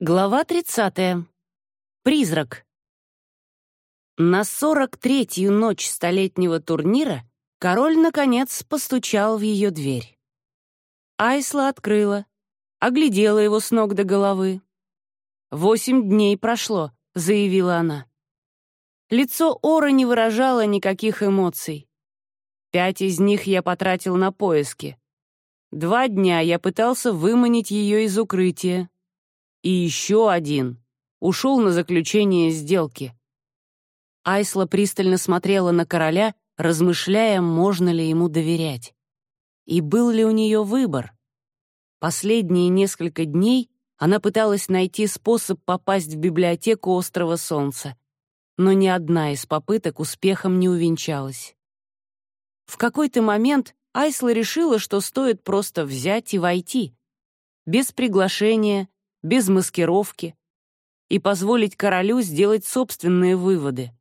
Глава 30. Призрак. На сорок третью ночь столетнего турнира король, наконец, постучал в ее дверь. Айсла открыла, оглядела его с ног до головы. «Восемь дней прошло», — заявила она. Лицо Ора не выражало никаких эмоций. Пять из них я потратил на поиски. Два дня я пытался выманить ее из укрытия, и еще один ушел на заключение сделки. Айсла пристально смотрела на короля, размышляя, можно ли ему доверять. И был ли у нее выбор? Последние несколько дней она пыталась найти способ попасть в библиотеку Острова Солнца, но ни одна из попыток успехом не увенчалась. В какой-то момент Айсла решила, что стоит просто взять и войти. Без приглашения, без маскировки, и позволить королю сделать собственные выводы.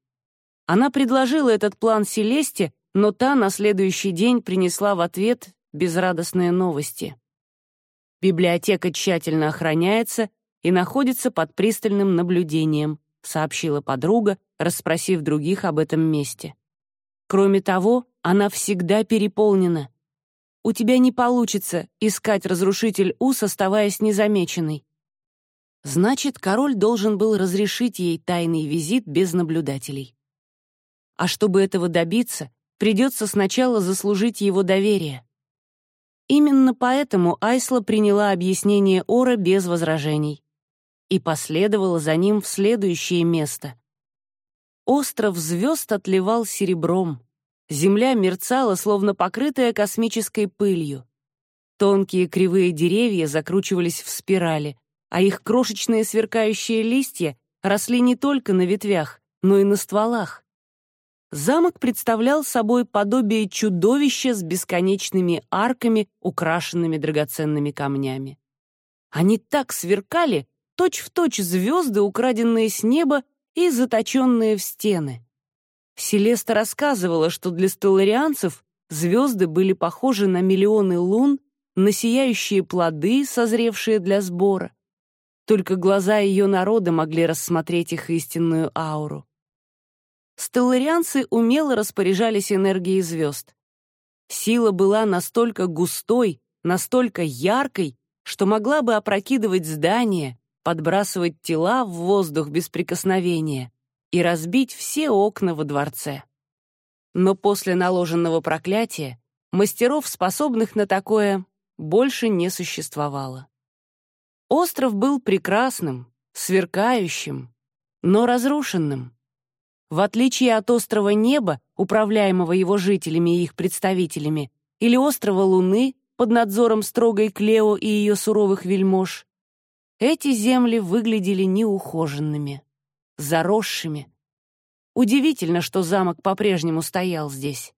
Она предложила этот план Селесте, но та на следующий день принесла в ответ безрадостные новости. «Библиотека тщательно охраняется и находится под пристальным наблюдением», сообщила подруга, расспросив других об этом месте. «Кроме того, она всегда переполнена. У тебя не получится искать разрушитель Ус, оставаясь незамеченной. Значит, король должен был разрешить ей тайный визит без наблюдателей. А чтобы этого добиться, придется сначала заслужить его доверие. Именно поэтому Айсла приняла объяснение Ора без возражений и последовала за ним в следующее место. Остров звезд отливал серебром, земля мерцала, словно покрытая космической пылью. Тонкие кривые деревья закручивались в спирали, а их крошечные сверкающие листья росли не только на ветвях, но и на стволах. Замок представлял собой подобие чудовища с бесконечными арками, украшенными драгоценными камнями. Они так сверкали, точь-в-точь точь звезды, украденные с неба и заточенные в стены. Селеста рассказывала, что для стелларианцев звезды были похожи на миллионы лун, на сияющие плоды, созревшие для сбора. Только глаза ее народа могли рассмотреть их истинную ауру. Стелларианцы умело распоряжались энергией звезд. Сила была настолько густой, настолько яркой, что могла бы опрокидывать здания, подбрасывать тела в воздух без прикосновения и разбить все окна во дворце. Но после наложенного проклятия мастеров, способных на такое, больше не существовало. Остров был прекрасным, сверкающим, но разрушенным. В отличие от острова Неба, управляемого его жителями и их представителями, или острова Луны под надзором строгой Клео и ее суровых вельмож, эти земли выглядели неухоженными, заросшими. Удивительно, что замок по-прежнему стоял здесь.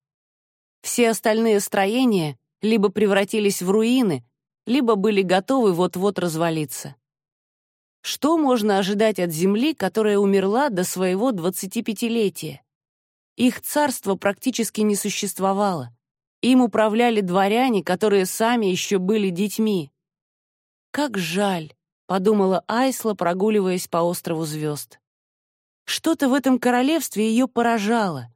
Все остальные строения либо превратились в руины, либо были готовы вот-вот развалиться. Что можно ожидать от земли, которая умерла до своего 25-летия? Их царство практически не существовало. Им управляли дворяне, которые сами еще были детьми. «Как жаль», — подумала Айсла, прогуливаясь по острову звезд. Что-то в этом королевстве ее поражало.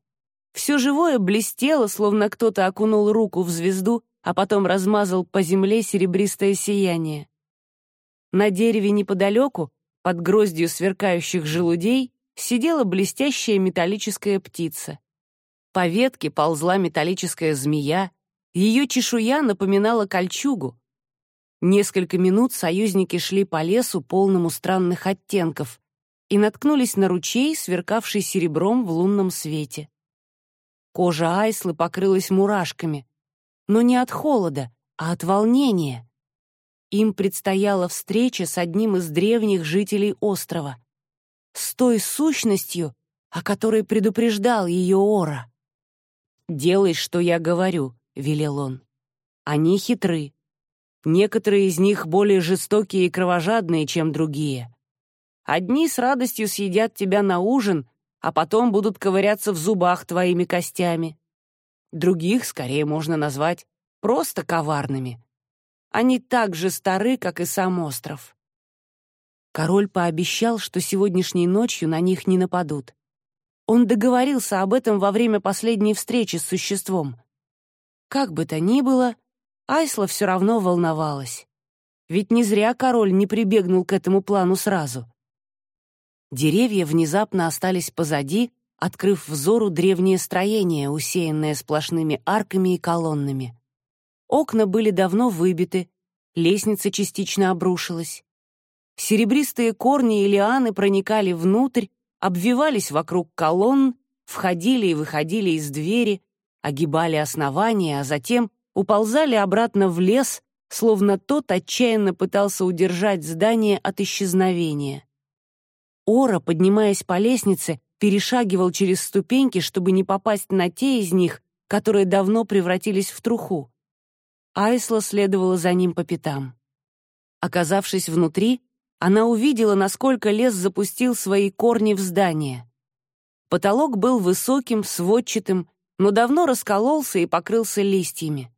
Все живое блестело, словно кто-то окунул руку в звезду а потом размазал по земле серебристое сияние. На дереве неподалеку, под гроздью сверкающих желудей, сидела блестящая металлическая птица. По ветке ползла металлическая змея, ее чешуя напоминала кольчугу. Несколько минут союзники шли по лесу, полному странных оттенков, и наткнулись на ручей, сверкавший серебром в лунном свете. Кожа Айслы покрылась мурашками но не от холода, а от волнения. Им предстояла встреча с одним из древних жителей острова, с той сущностью, о которой предупреждал ее Ора. «Делай, что я говорю», — велел он. «Они хитры. Некоторые из них более жестокие и кровожадные, чем другие. Одни с радостью съедят тебя на ужин, а потом будут ковыряться в зубах твоими костями. Других скорее можно назвать просто коварными. Они так же стары, как и сам остров. Король пообещал, что сегодняшней ночью на них не нападут. Он договорился об этом во время последней встречи с существом. Как бы то ни было, Айсла все равно волновалась. Ведь не зря король не прибегнул к этому плану сразу. Деревья внезапно остались позади, открыв взору древнее строение, усеянное сплошными арками и колоннами. Окна были давно выбиты, лестница частично обрушилась. Серебристые корни и лианы проникали внутрь, обвивались вокруг колонн, входили и выходили из двери, огибали основания, а затем уползали обратно в лес, словно тот отчаянно пытался удержать здание от исчезновения. Ора, поднимаясь по лестнице, перешагивал через ступеньки, чтобы не попасть на те из них, которые давно превратились в труху. Айсла следовала за ним по пятам. Оказавшись внутри, она увидела, насколько лес запустил свои корни в здание. Потолок был высоким, сводчатым, но давно раскололся и покрылся листьями.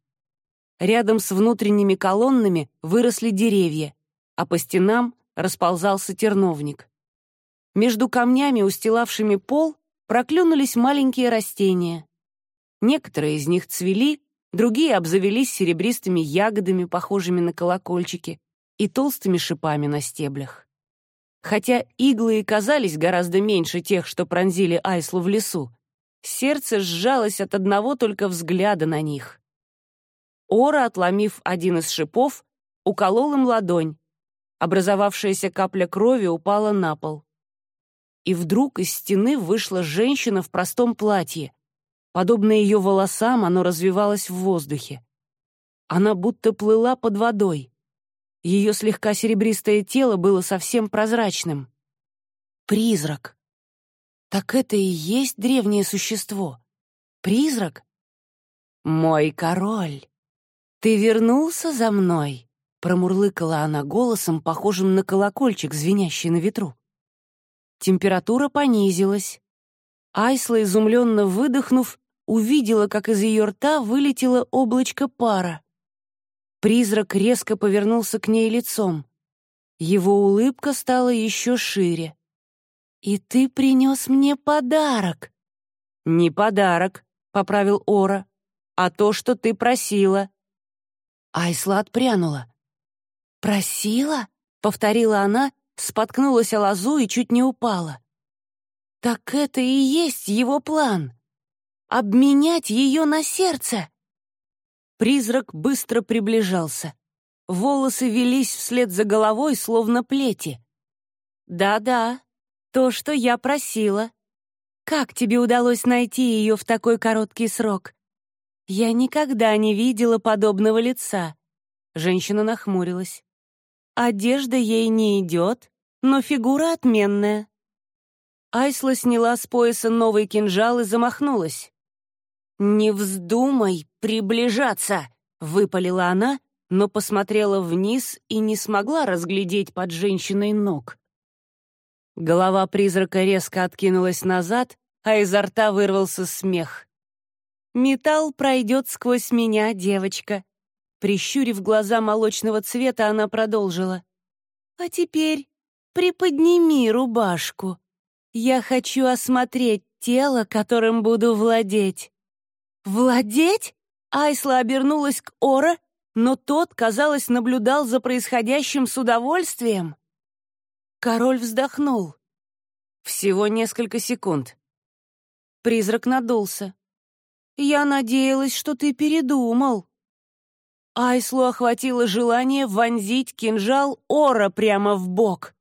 Рядом с внутренними колоннами выросли деревья, а по стенам расползался терновник. Между камнями, устилавшими пол, проклюнулись маленькие растения. Некоторые из них цвели, другие обзавелись серебристыми ягодами, похожими на колокольчики, и толстыми шипами на стеблях. Хотя иглы и казались гораздо меньше тех, что пронзили Айслу в лесу, сердце сжалось от одного только взгляда на них. Ора, отломив один из шипов, уколол им ладонь. Образовавшаяся капля крови упала на пол. И вдруг из стены вышла женщина в простом платье. Подобно ее волосам, оно развивалось в воздухе. Она будто плыла под водой. Ее слегка серебристое тело было совсем прозрачным. Призрак. Так это и есть древнее существо. Призрак? Мой король. «Ты вернулся за мной?» — промурлыкала она голосом, похожим на колокольчик, звенящий на ветру. Температура понизилась. Айсла, изумленно выдохнув, увидела, как из ее рта вылетело облачко пара. Призрак резко повернулся к ней лицом. Его улыбка стала еще шире. «И ты принес мне подарок!» «Не подарок», — поправил Ора, «а то, что ты просила». Айсла отпрянула. «Просила?» — повторила она, споткнулась о лозу и чуть не упала. «Так это и есть его план! Обменять ее на сердце!» Призрак быстро приближался. Волосы велись вслед за головой, словно плети. «Да-да, то, что я просила. Как тебе удалось найти ее в такой короткий срок? «Я никогда не видела подобного лица». Женщина нахмурилась. «Одежда ей не идет, но фигура отменная». Айсла сняла с пояса новый кинжал и замахнулась. «Не вздумай приближаться!» — выпалила она, но посмотрела вниз и не смогла разглядеть под женщиной ног. Голова призрака резко откинулась назад, а изо рта вырвался смех. «Металл пройдет сквозь меня, девочка». Прищурив глаза молочного цвета, она продолжила. «А теперь приподними рубашку. Я хочу осмотреть тело, которым буду владеть». «Владеть?» Айсла обернулась к Ора, но тот, казалось, наблюдал за происходящим с удовольствием. Король вздохнул. Всего несколько секунд. Призрак надулся. Я надеялась, что ты передумал». Айслу охватило желание вонзить кинжал Ора прямо в бок.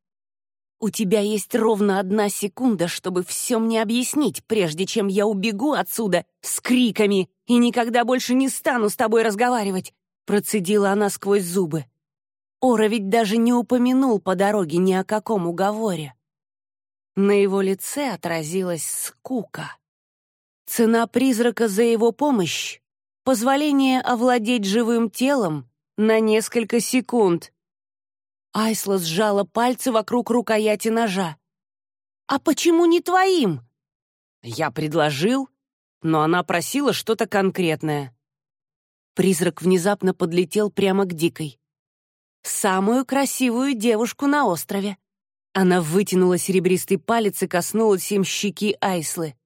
«У тебя есть ровно одна секунда, чтобы все мне объяснить, прежде чем я убегу отсюда с криками и никогда больше не стану с тобой разговаривать», процедила она сквозь зубы. Ора ведь даже не упомянул по дороге ни о каком уговоре. На его лице отразилась скука. Цена призрака за его помощь — позволение овладеть живым телом на несколько секунд. Айсла сжала пальцы вокруг рукояти ножа. «А почему не твоим?» Я предложил, но она просила что-то конкретное. Призрак внезапно подлетел прямо к Дикой. «Самую красивую девушку на острове. Она вытянула серебристый палец и коснулась им щеки Айслы.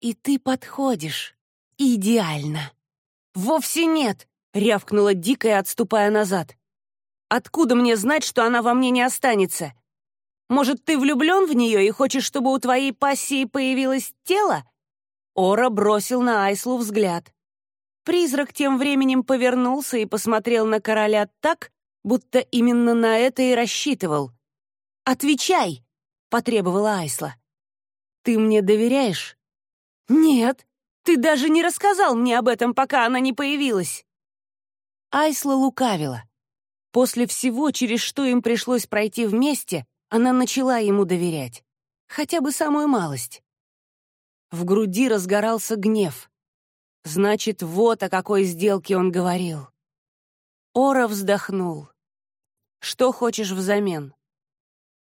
«И ты подходишь. Идеально». «Вовсе нет!» — рявкнула дикая, отступая назад. «Откуда мне знать, что она во мне не останется? Может, ты влюблен в нее и хочешь, чтобы у твоей пассии появилось тело?» Ора бросил на Айслу взгляд. Призрак тем временем повернулся и посмотрел на короля так, будто именно на это и рассчитывал. «Отвечай!» — потребовала Айсла. «Ты мне доверяешь?» «Нет, ты даже не рассказал мне об этом, пока она не появилась». Айсла лукавила. После всего, через что им пришлось пройти вместе, она начала ему доверять. Хотя бы самую малость. В груди разгорался гнев. Значит, вот о какой сделке он говорил. Ора вздохнул. «Что хочешь взамен?»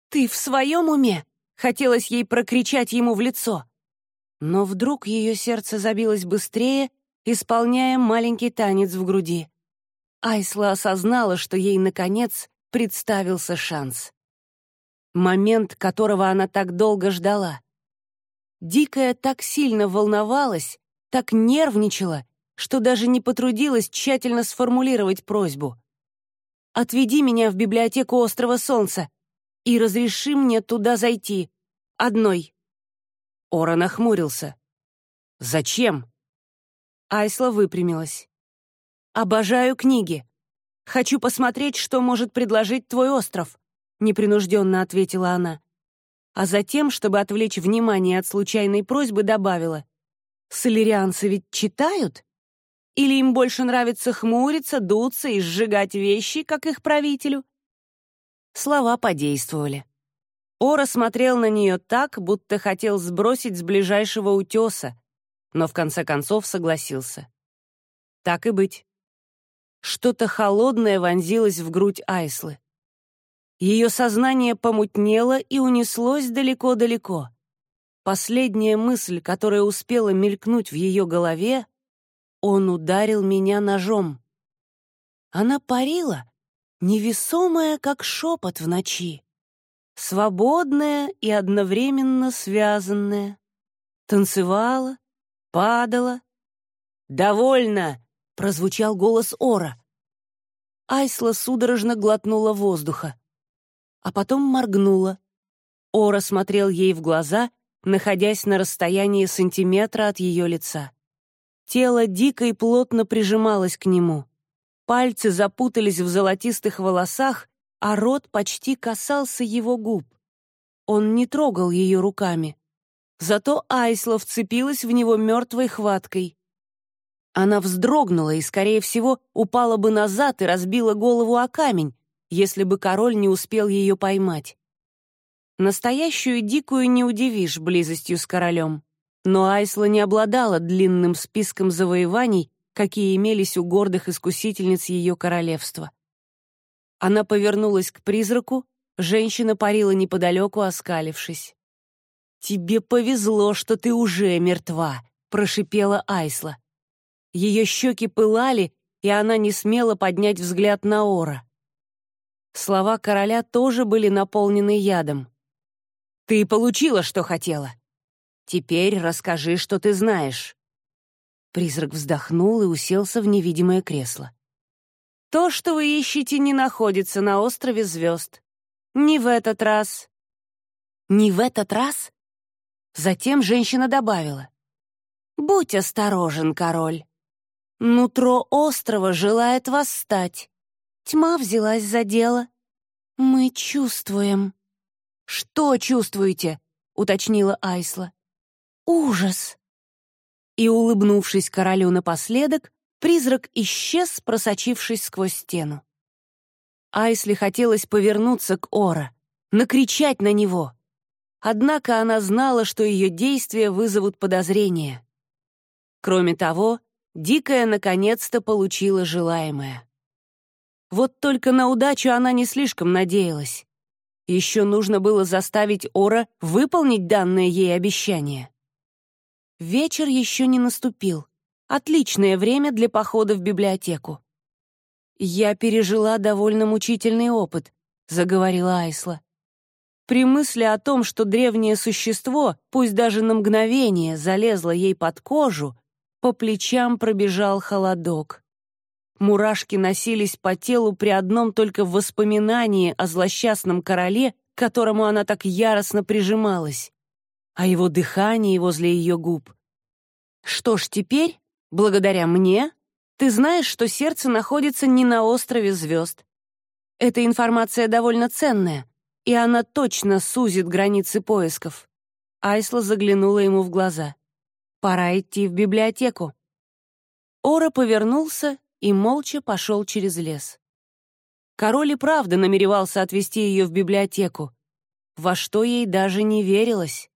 «Ты в своем уме?» — хотелось ей прокричать ему в лицо. Но вдруг ее сердце забилось быстрее, исполняя маленький танец в груди. Айсла осознала, что ей, наконец, представился шанс. Момент, которого она так долго ждала. Дикая так сильно волновалась, так нервничала, что даже не потрудилась тщательно сформулировать просьбу. «Отведи меня в библиотеку Острова Солнца и разреши мне туда зайти. Одной». Ора нахмурился. «Зачем?» Айсла выпрямилась. «Обожаю книги. Хочу посмотреть, что может предложить твой остров», непринужденно ответила она. А затем, чтобы отвлечь внимание от случайной просьбы, добавила. Солерианцы ведь читают? Или им больше нравится хмуриться, дуться и сжигать вещи, как их правителю? Слова подействовали. Ора смотрел на нее так, будто хотел сбросить с ближайшего утеса, но в конце концов согласился. Так и быть. Что-то холодное вонзилось в грудь Айслы. Ее сознание помутнело и унеслось далеко-далеко. Последняя мысль, которая успела мелькнуть в ее голове, он ударил меня ножом. Она парила, невесомая, как шепот в ночи, свободная и одновременно связанная. Танцевала, падала. «Довольно!» — прозвучал голос Ора. Айсла судорожно глотнула воздуха, а потом моргнула. Ора смотрел ей в глаза — находясь на расстоянии сантиметра от ее лица. Тело дико и плотно прижималось к нему. Пальцы запутались в золотистых волосах, а рот почти касался его губ. Он не трогал ее руками. Зато Айсла вцепилась в него мертвой хваткой. Она вздрогнула и, скорее всего, упала бы назад и разбила голову о камень, если бы король не успел ее поймать. Настоящую дикую не удивишь близостью с королем. Но Айсла не обладала длинным списком завоеваний, какие имелись у гордых искусительниц ее королевства. Она повернулась к призраку, женщина парила неподалеку, оскалившись. «Тебе повезло, что ты уже мертва», — прошипела Айсла. Ее щеки пылали, и она не смела поднять взгляд на Ора. Слова короля тоже были наполнены ядом. Ты получила, что хотела. Теперь расскажи, что ты знаешь». Призрак вздохнул и уселся в невидимое кресло. «То, что вы ищете, не находится на острове звезд. Не в этот раз». «Не в этот раз?» Затем женщина добавила. «Будь осторожен, король. Нутро острова желает восстать. Тьма взялась за дело. Мы чувствуем». «Что чувствуете?» — уточнила Айсла. «Ужас!» И, улыбнувшись королю напоследок, призрак исчез, просочившись сквозь стену. Айсли хотелось повернуться к Ора, накричать на него. Однако она знала, что ее действия вызовут подозрения. Кроме того, Дикая наконец-то получила желаемое. Вот только на удачу она не слишком надеялась. Еще нужно было заставить Ора выполнить данное ей обещание. Вечер еще не наступил. Отличное время для похода в библиотеку. «Я пережила довольно мучительный опыт», — заговорила Айсла. При мысли о том, что древнее существо, пусть даже на мгновение, залезло ей под кожу, по плечам пробежал холодок. Мурашки носились по телу при одном только воспоминании о злосчастном короле, к которому она так яростно прижималась, о его дыхании возле ее губ. Что ж, теперь, благодаря мне, ты знаешь, что сердце находится не на острове звезд. Эта информация довольно ценная, и она точно сузит границы поисков. Айсла заглянула ему в глаза. «Пора идти в библиотеку». Ора повернулся и молча пошел через лес. Король и правда намеревался отвезти ее в библиотеку, во что ей даже не верилось.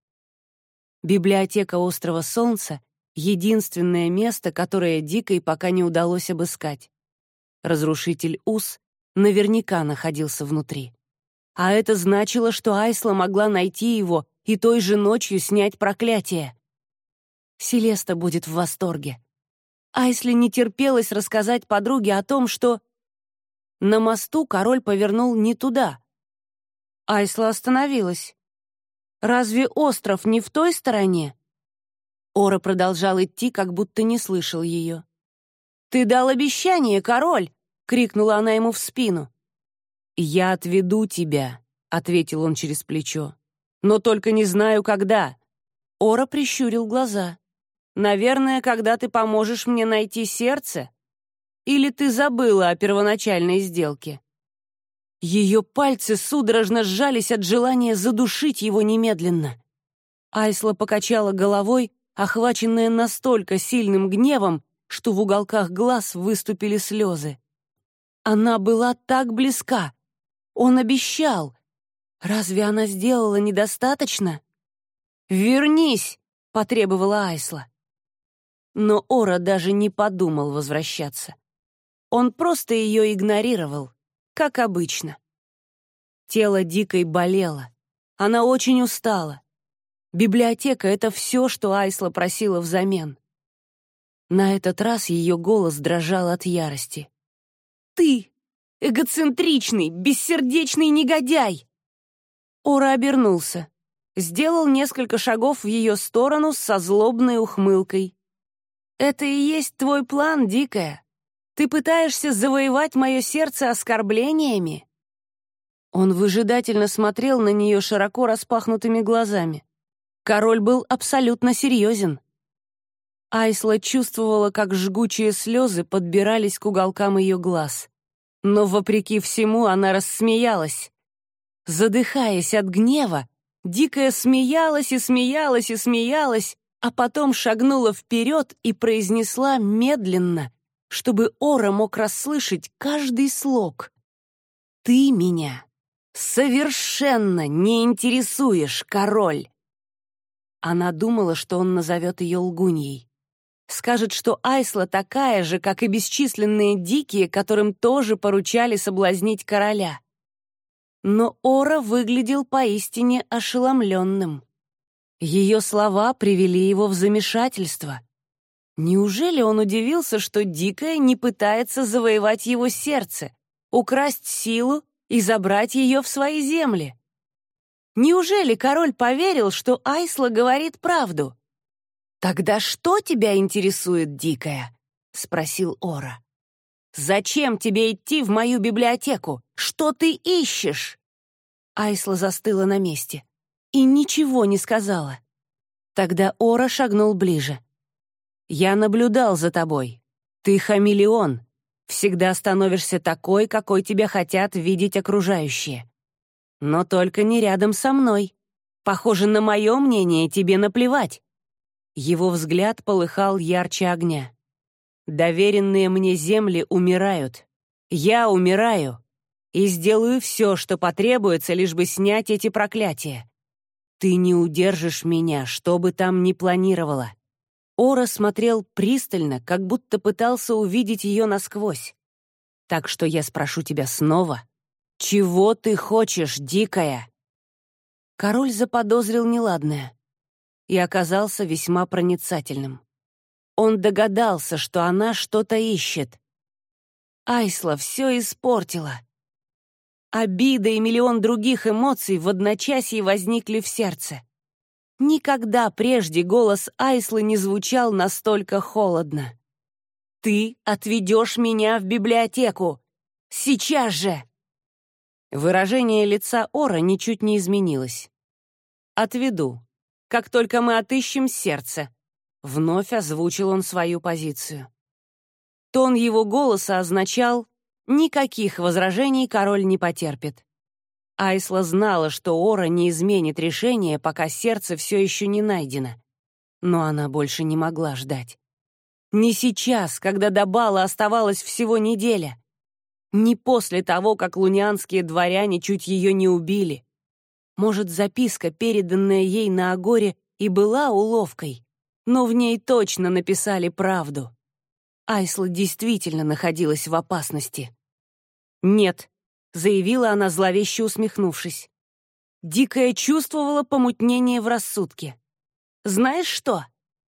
Библиотека Острова Солнца — единственное место, которое Дикой пока не удалось обыскать. Разрушитель Ус наверняка находился внутри. А это значило, что Айсла могла найти его и той же ночью снять проклятие. Селеста будет в восторге. Айсли не терпелось рассказать подруге о том, что... На мосту король повернул не туда. Айсла остановилась. «Разве остров не в той стороне?» Ора продолжал идти, как будто не слышал ее. «Ты дал обещание, король!» — крикнула она ему в спину. «Я отведу тебя», — ответил он через плечо. «Но только не знаю, когда». Ора прищурил глаза. «Наверное, когда ты поможешь мне найти сердце? Или ты забыла о первоначальной сделке?» Ее пальцы судорожно сжались от желания задушить его немедленно. Айсла покачала головой, охваченная настолько сильным гневом, что в уголках глаз выступили слезы. Она была так близка, он обещал. Разве она сделала недостаточно? «Вернись!» — потребовала Айсла. Но Ора даже не подумал возвращаться. Он просто ее игнорировал, как обычно. Тело Дикой болело. Она очень устала. Библиотека — это все, что Айсла просила взамен. На этот раз ее голос дрожал от ярости. «Ты! Эгоцентричный, бессердечный негодяй!» Ора обернулся. Сделал несколько шагов в ее сторону со злобной ухмылкой. «Это и есть твой план, Дикая. Ты пытаешься завоевать мое сердце оскорблениями?» Он выжидательно смотрел на нее широко распахнутыми глазами. Король был абсолютно серьезен. Айсла чувствовала, как жгучие слезы подбирались к уголкам ее глаз. Но, вопреки всему, она рассмеялась. Задыхаясь от гнева, Дикая смеялась и смеялась и смеялась, а потом шагнула вперед и произнесла медленно, чтобы Ора мог расслышать каждый слог. «Ты меня совершенно не интересуешь, король!» Она думала, что он назовет ее лгуньей. Скажет, что Айсла такая же, как и бесчисленные дикие, которым тоже поручали соблазнить короля. Но Ора выглядел поистине ошеломленным. Ее слова привели его в замешательство. Неужели он удивился, что Дикая не пытается завоевать его сердце, украсть силу и забрать ее в свои земли? Неужели король поверил, что Айсла говорит правду? «Тогда что тебя интересует, дикая?» — спросил Ора. «Зачем тебе идти в мою библиотеку? Что ты ищешь?» Айсла застыла на месте и ничего не сказала. Тогда Ора шагнул ближе. «Я наблюдал за тобой. Ты хамелеон. Всегда становишься такой, какой тебя хотят видеть окружающие. Но только не рядом со мной. Похоже, на мое мнение тебе наплевать. Его взгляд полыхал ярче огня. «Доверенные мне земли умирают. Я умираю. И сделаю все, что потребуется, лишь бы снять эти проклятия. Ты не удержишь меня, что бы там ни планировала». Ора смотрел пристально, как будто пытался увидеть ее насквозь. «Так что я спрошу тебя снова. Чего ты хочешь, дикая?» Король заподозрил неладное и оказался весьма проницательным. Он догадался, что она что-то ищет. Айсла все испортила. Обида и миллион других эмоций в одночасье возникли в сердце. Никогда прежде голос Айслы не звучал настолько холодно. «Ты отведешь меня в библиотеку! Сейчас же!» Выражение лица Ора ничуть не изменилось. «Отведу, как только мы отыщем сердце», — вновь озвучил он свою позицию. Тон его голоса означал «никаких возражений король не потерпит». Айсла знала, что Ора не изменит решение, пока сердце все еще не найдено. Но она больше не могла ждать. Не сейчас, когда до бала оставалась всего неделя. Не после того, как лунианские дворяне чуть ее не убили. Может, записка, переданная ей на Агоре, и была уловкой, но в ней точно написали правду. Айсла действительно находилась в опасности. «Нет», — заявила она, зловеще усмехнувшись. Дикая чувствовала помутнение в рассудке. «Знаешь что?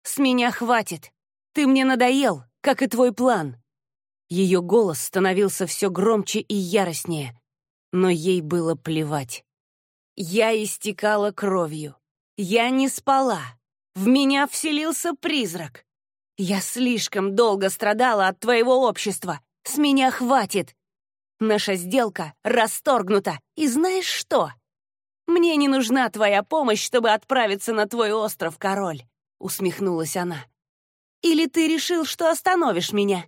С меня хватит. Ты мне надоел, как и твой план». Ее голос становился все громче и яростнее, но ей было плевать. Я истекала кровью. Я не спала. В меня вселился призрак. Я слишком долго страдала от твоего общества. С меня хватит. Наша сделка расторгнута. И знаешь что? Мне не нужна твоя помощь, чтобы отправиться на твой остров, король, усмехнулась она. Или ты решил, что остановишь меня?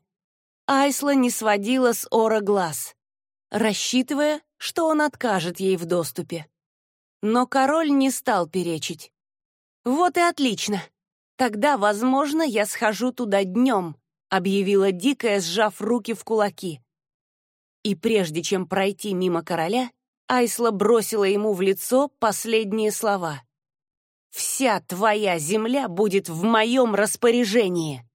Айсла не сводила с Ора глаз, рассчитывая, что он откажет ей в доступе. Но король не стал перечить. «Вот и отлично. Тогда, возможно, я схожу туда днем», объявила Дикая, сжав руки в кулаки. И прежде чем пройти мимо короля, Айсла бросила ему в лицо последние слова. «Вся твоя земля будет в моем распоряжении!»